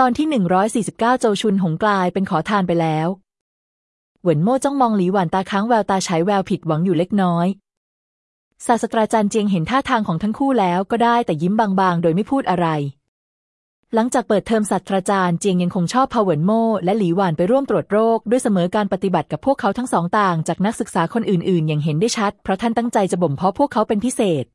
ตอนที่ 149 โจชุนหงกลายเป็นขอทานไปแล้ว เหวินโม่จ้องมองหลีหวานตาค้างแววตาฉายแววผิดหวังอยู่เล็กน้อย ศาสตราจารย์เจียงเห็นท่าทางของทั้งคู่แล้วก็ได้แต่ยิ้มบางๆ โดยไม่พูดอะไร หลังจากเปิดเทอมศาสตราจารย์เจียงยังคงชอบพาเหวินโม่และหลีหวานไปร่วมตรวจโรค ด้วยเสมอการปฏิบัติกับพวกเขาทั้งสองต่างจากนักศึกษาคนอื่นๆ อย่างเห็นได้ชัด เพราะท่านตั้งใจจะบ่มเพาะพวกเขาเป็นพิเศษ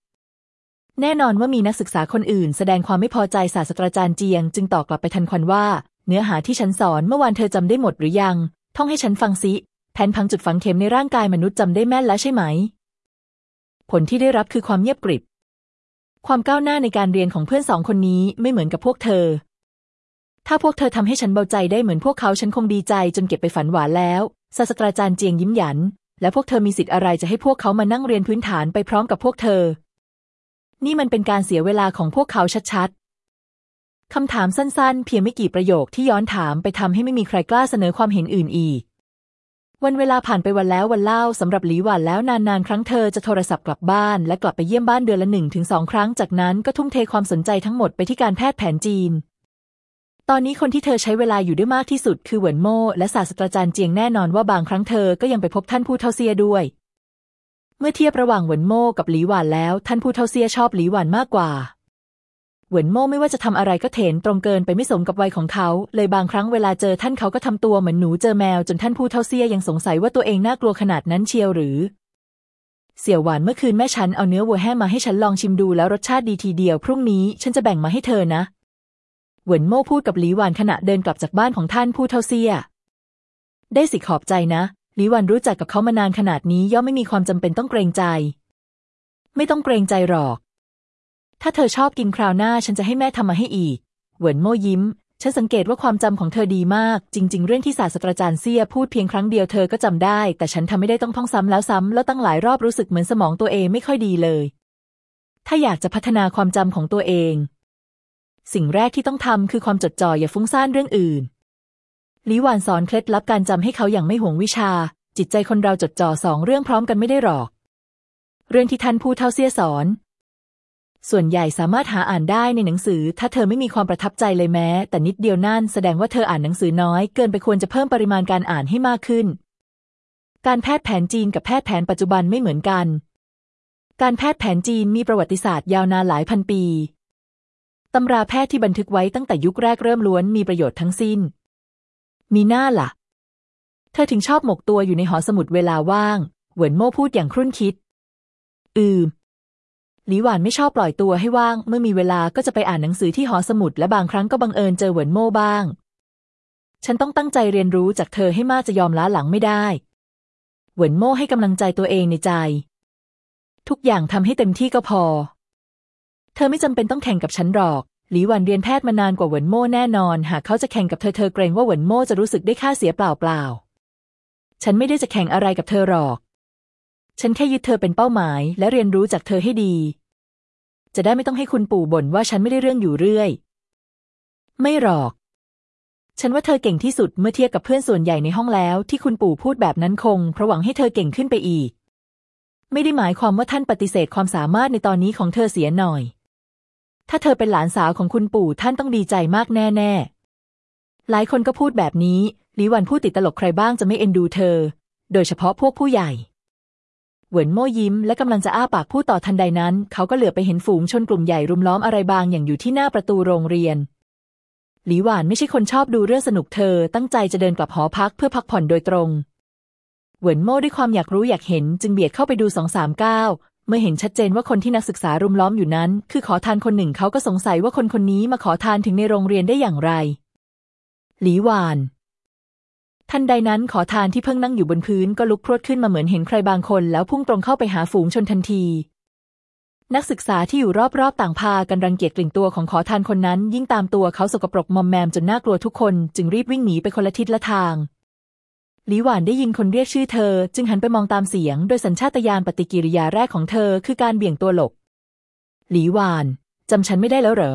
แน่นอนว่ามีนักศึกษาคนอื่น แสดงความไม่พอใจศาสตราจารย์เจียง จึงตอบกลับไปทันควันว่า เนื้อหาที่ฉันสอนเมื่อวานเธอจำได้หมดหรือยัง ท่องให้ฉันฟังซิแผนพังจุดฝังเข็มในร่างกายมนุษย์จำได้แม่นแล้วใช่ไหม ผลที่ได้รับคือความเงียบกริบ ความก้าวหน้าในการเรียนของเพื่อนสองคนนี้ไม่เหมือนกับพวกเธอ ถ้าพวกเธอทำให้ฉันเบาใจได้เหมือนพวกเขาฉันคงดีใจจนเก็บไปฝันหวานแล้วศาสตราจารย์เจียงยิ้มหยัน และพวกเธอมีสิทธิ์อะไรจะให้พวกเขามานั่งเรียนพื้นฐานไปพร้อมกับพวกเธอ นี่มันเป็นการเสียเวลาของพวกเขาชัดๆ คำถามสั้นๆ เพียงไม่กี่ประโยคที่ย้อนถามไปทำให้ไม่มีใครกล้าเสนอความเห็นอื่นอีก วันเวลาผ่านไปวันแล้ววันเล่าสำหรับหลีหวานแล้วนานๆ ครั้งเธอจะโทรศัพท์กลับบ้านและกลับไปเยี่ยมบ้านเดือนละหนึ่งถึงสองครั้ง จากนั้นก็ทุ่มเทความสนใจทั้งหมดไปที่การแพทย์แผนจีน ตอนนี้คนที่เธอใช้เวลาอยู่ด้วยมากที่สุดคือเหวินโม่และศาสตราจารย์เจียงแน่นอนว่าบางครั้งเธอก็ยังไปพบท่านผู้เท่าเซียด้วย เมื่อเทียบระหว่างเหวินโม่กับหลีหวานแล้ว ท่านผู้เฒ่าเซียชอบหลีหวานมากกว่าเหวินโม่ไม่ว่าจะทำอะไรก็เถรตรงเกินไปไม่สมกับวัยของเขา เลยบางครั้งเวลาเจอท่านเขาก็ทำตัวเหมือนหนูเจอแมวจนท่านผู้เฒ่าเซียยังสงสัยว่าตัวเองน่ากลัวขนาดนั้นเชียวหรือ เสี่ยวหวานเมื่อคืนแม่ฉันเอาเนื้อวัวแห้งมาให้ฉันลองชิมดูแล้วรสชาติดีทีเดียวพรุ่งนี้ฉันจะแบ่งมาให้เธอนะเหวินโม่พูดกับหลีหวานขณะเดินกลับจากบ้านของท่านผู้เฒ่าเซียได้สิขอบใจนะ หลีหวานรู้จักกับเขามานานขนาดนี้ย่อมไม่มีความจำเป็นต้องเกรงใจ ไม่ต้องเกรงใจหรอก ถ้าเธอชอบกินคราวหน้าฉันจะให้แม่ทำมาให้อีก เหวินโม่ยิ้ม ฉันสังเกตว่าความจำของเธอดีมาก จริง ๆ เรื่องที่ศาสตราจารย์เซียพูดเพียงครั้งเดียวเธอก็จำได้ แต่ฉันทำไม่ได้ต้องท่องซ้ำแล้วซ้ำแล้วตั้งหลายรอบรู้สึกเหมือนสมองตัวเองไม่ค่อยดีเลย ถ้าอยากจะพัฒนาความจำของตัวเอง สิ่งแรกที่ต้องทำคือความจดจ่ออย่าฟุ้งซ่านเรื่องอื่น ลิหวานสอนเคล็ดลับการจำให้เขาอย่างไม่ห่วงวิชา จิตใจคนเราจดจ่อสองเรื่องพร้อมกันไม่ได้หรอก เรื่องที่ท่านผู้เท่าเสียสอน ส่วนใหญ่สามารถหาอ่านได้ในหนังสือ ถ้าเธอไม่มีความประทับใจเลยแม้ แต่นิดเดียวนั่นแสดงว่าเธออ่านหนังสือน้อย เกินไปควรจะเพิ่มปริมาณการอ่านให้มากขึ้น การแพทย์แผนจีนกับแพทย์แผนปัจจุบันไม่เหมือนกัน การแพทย์แผนจีนมีประวัติศาสตร์ยาวนานหลายพันปีตำราแพทย์ที่บันทึกไว้ตั้งแต่ยุคแรกเริ่มล้วนมีประโยชน์ทั้งสิ้น มีหน้าล่ะ เธอถึงชอบหมกตัวอยู่ในหอสมุดเวลาว่าง เหวินโม่พูดอย่างครุ่นคิด อืมหลีหวานไม่ชอบปล่อยตัวให้ว่าง เมื่อมีเวลาก็จะไปอ่านหนังสือที่หอสมุดและบางครั้งก็บังเอิญเจอเหวินโม่บ้าง ฉันต้องตั้งใจเรียนรู้จากเธอให้มากจะยอมล้าหลังไม่ได้ เหวินโม่ให้กำลังใจตัวเองในใจ ทุกอย่างทำให้เต็มที่ก็พอ เธอไม่จำเป็นต้องแข่งกับฉันหรอก หลีหวันเรียนแพทย์มานานกว่าเหวินโม่แน่นอน หากเขาจะแข่งกับเธอเธอเกรงว่าเหวินโม่จะรู้สึกได้ค่าเสียเปล่าเปล่าฉันไม่ได้จะแข่งอะไรกับเธอหรอก ฉันแค่ยึดเธอเป็นเป้าหมาย และเรียนรู้จากเธอให้ดี จะได้ไม่ต้องให้คุณปู่บ่นว่าฉันไม่ได้เรื่องอยู่เรื่อย ไม่หรอก ฉันว่าเธอเก่งที่สุดเมื่อเทียบกับเพื่อนส่วนใหญ่ในห้องแล้ว ที่คุณปู่พูดแบบนั้นคงเพราะหวังให้เธอเก่งขึ้นไปอีก ไม่ได้หมายความว่าท่านปฏิเสธความสามารถในตอนนี้ของเธอเสียหน่อย ถ้าเธอเป็นหลานสาวของคุณปู่ท่านต้องดีใจมากแน่ๆ หลายคนก็พูดแบบนี้หลีหวันพูดติดตลกใครบ้างจะไม่เอ็นดูเธอ โดยเฉพาะพวกผู้ใหญ่ เหวินโม่ยิ้มและกำลังจะอ้าปากพูดต่อทันใดนั้น เขาก็เหลือไปเห็นฝูงชนกลุ่มใหญ่รุมล้อมอะไรบางอย่างอยู่ที่หน้าประตูโรงเรียนหลีหวานไม่ใช่คนชอบดูเรื่องสนุกเธอ ตั้งใจจะเดินกลับหอพักเพื่อพักผ่อนโดยตรง เหวินโม่ด้วยความอยากรู้อยากเห็น จึงเบียดเข้าไปดูสองสามก้าว เมื่อเห็นชัดเจนว่าคนที่นักศึกษารุมล้อมอยู่นั้น คือขอทานคนหนึ่งเขาก็สงสัยว่าคนคนนี้มาขอทานถึงในโรงเรียนได้อย่างไร หลีหวานทันใดนั้นขอทานที่เพิ่งนั่งอยู่บนพื้นก็ลุกพรวดขึ้นมาเหมือนเห็นใครบางคน แล้วพุ่งตรงเข้าไปหาฝูงชนทันที นักศึกษาที่อยู่รอบๆต่างพากันรังเกียจกลิ่นตัวของขอทานคนนั้น ยิ่งตามตัวเขาสกปรกมอมแมมจนน่ากลัวทุกคน จึงรีบวิ่งหนีไปคนละทิศละทาง หลีหวานได้ยินคนเรียกชื่อเธอ จึงหันไปมองตามเสียง โดยสัญชาตญาณปฏิกิริยาแรกของเธอคือการเบี่ยงตัวหลบ หลีหวานจำฉันไม่ได้แล้วเหรอ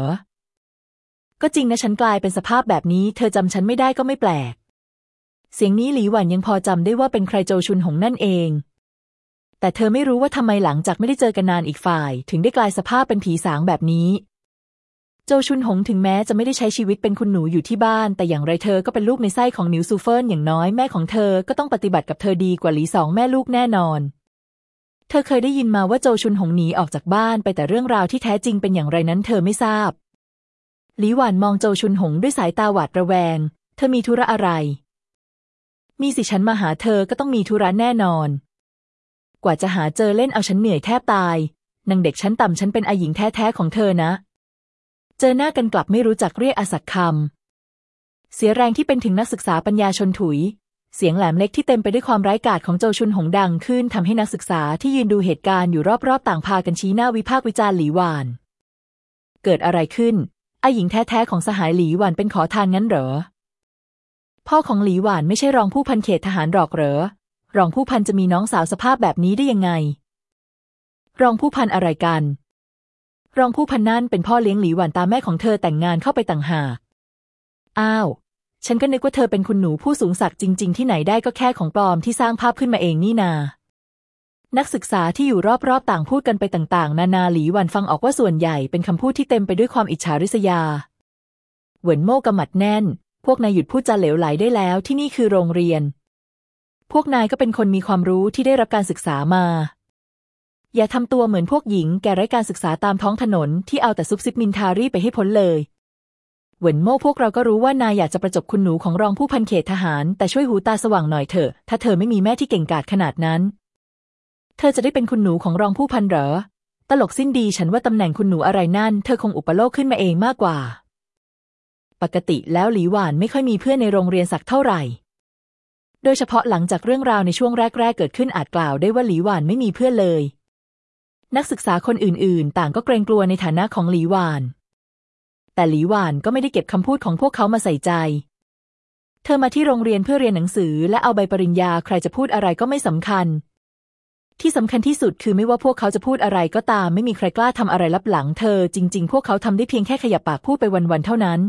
ก็จริงนะฉันกลายเป็นสภาพแบบนี้ เธอจำฉันไม่ได้ก็ไม่แปลก เสียงนี้หลีหวันยังพอจำได้ว่าเป็นใครโจชุนหงนั่นเอง แต่เธอไม่รู้ว่าทำไมหลังจากไม่ได้เจอกันนานอีกฝ่าย ถึงได้กลายสภาพเป็นผีสางแบบนี้ โจชุนหงถึงแม้จะไม่ได้ใช้ชีวิตเป็นคุณหนูอยู่ที่บ้าน แต่อย่างไรเธอก็เป็นลูกในไส้ของหนิวซูเฟินอย่างน้อยแม่ของเธอก็ต้องปฏิบัติกับเธอดีกว่าหลีสองแม่ลูกแน่นอน เธอเคยได้ยินมาว่าโจชุนหงหนีออกจากบ้านไปแต่เรื่องราวที่แท้จริงเป็นอย่างไรนั้นเธอไม่ทราบ หลีหวานมองโจชุนหงด้วยสายตาหวาดระแวง เธอมีธุระอะไร มีสิฉันมาหาเธอก็ต้องมีธุระแน่นอน กว่าจะหาเจอเล่นเอาฉันเหนื่อยแทบตายนางเด็กชั้นต่ำฉันเป็นอาหญิงแท้ๆของเธอนะ เจอหน้ากันกลับไม่รู้จักเรียกอาศักคำเสียแรงที่เป็นถึงนักศึกษาปัญญาชนถุย เสียงแหลมเล็กที่เต็มไปด้วยความร้ายกาจของโจชุนหงดังขึ้นทำให้นักศึกษาที่ยืนดูเหตุการณ์อยู่รอบๆ ต่างพากันชี้หน้าวิพากษ์วิจารณ์หลีหวาน เกิดอะไรขึ้นไอหญิงแท้ๆของสหายหลีหวานเป็นขอทานงั้นเหรอ พ่อของหลีหวานไม่ใช่รองผู้พันเขตทหารหรอกเหรอ รองผู้พันจะมีน้องสาวสภาพแบบนี้ได้ยังไง รองผู้พันอะไรกัน รองผู้พันนั่นเป็นพ่อเลี้ยงหลีหวันตาแม่ของเธอแต่งงานเข้าไปต่างหากอ้าว ฉันก็นึกว่าเธอเป็นคุณหนูผู้สูงศักดิ์จริง ๆ ที่ไหนได้ก็แค่ของปลอมที่สร้างภาพขึ้นมาเองนี่นา นักศึกษาที่อยู่รอบๆ ต่างพูดกันไปต่างๆ นานาหลีหวันฟังออกว่าส่วนใหญ่เป็นคำพูดที่เต็มไปด้วยความอิจฉาริษยา เหวินโม่กำมัดแน่น พวกนายหยุดพูดจาเหลวไหลได้แล้วที่นี่คือโรงเรียน พวกนายก็เป็นคนมีความรู้ที่ได้รับการศึกษามา อย่าทำตัวเหมือนพวกหญิงแก่ไร้การศึกษาตามท้องถนนที่เอาแต่ซุบซิบมินทารีไปให้พ้นเลยเหวินโม่พวกเราก็รู้ว่านายอยากจะประจบคุณหนูของรองผู้พันเขตทหาร แต่ช่วยหูตาสว่างหน่อยเถอะ ถ้าเธอไม่มีแม่ที่เก่งกาจขนาดนั้น เธอจะได้เป็นคุณหนูของรองผู้พันเหรอ ตลกสิ้นดีฉันว่าตำแหน่งคุณหนูอะไรนั่น เธอคงอุปโลกขึ้นมาเองมากกว่า ปกติแล้วหลีหวานไม่ค่อยมีเพื่อนในโรงเรียนสักเท่าไหร่ โดยเฉพาะหลังจากเรื่องราวในช่วงแรก ๆ เกิดขึ้นอาจกล่าวได้ว่าหลีหวานไม่มีเพื่อนเลย นักศึกษาคนอื่นๆ ต่างก็เกรงกลัวในฐานะของหลีหวาน แต่หลีหวานก็ไม่ได้เก็บคำพูดของพวกเขามาใส่ใจ เธอมาที่โรงเรียนเพื่อเรียนหนังสือและเอาใบปริญญาใครจะพูดอะไรก็ไม่สำคัญ ที่สำคัญที่สุดคือไม่ว่าพวกเขาจะพูดอะไรก็ตามไม่มีใครกล้าทำอะไรลับหลังเธอจริง ๆ พวกเขาทำได้เพียงแค่ขยับปากพูดไปวันๆเท่านั้น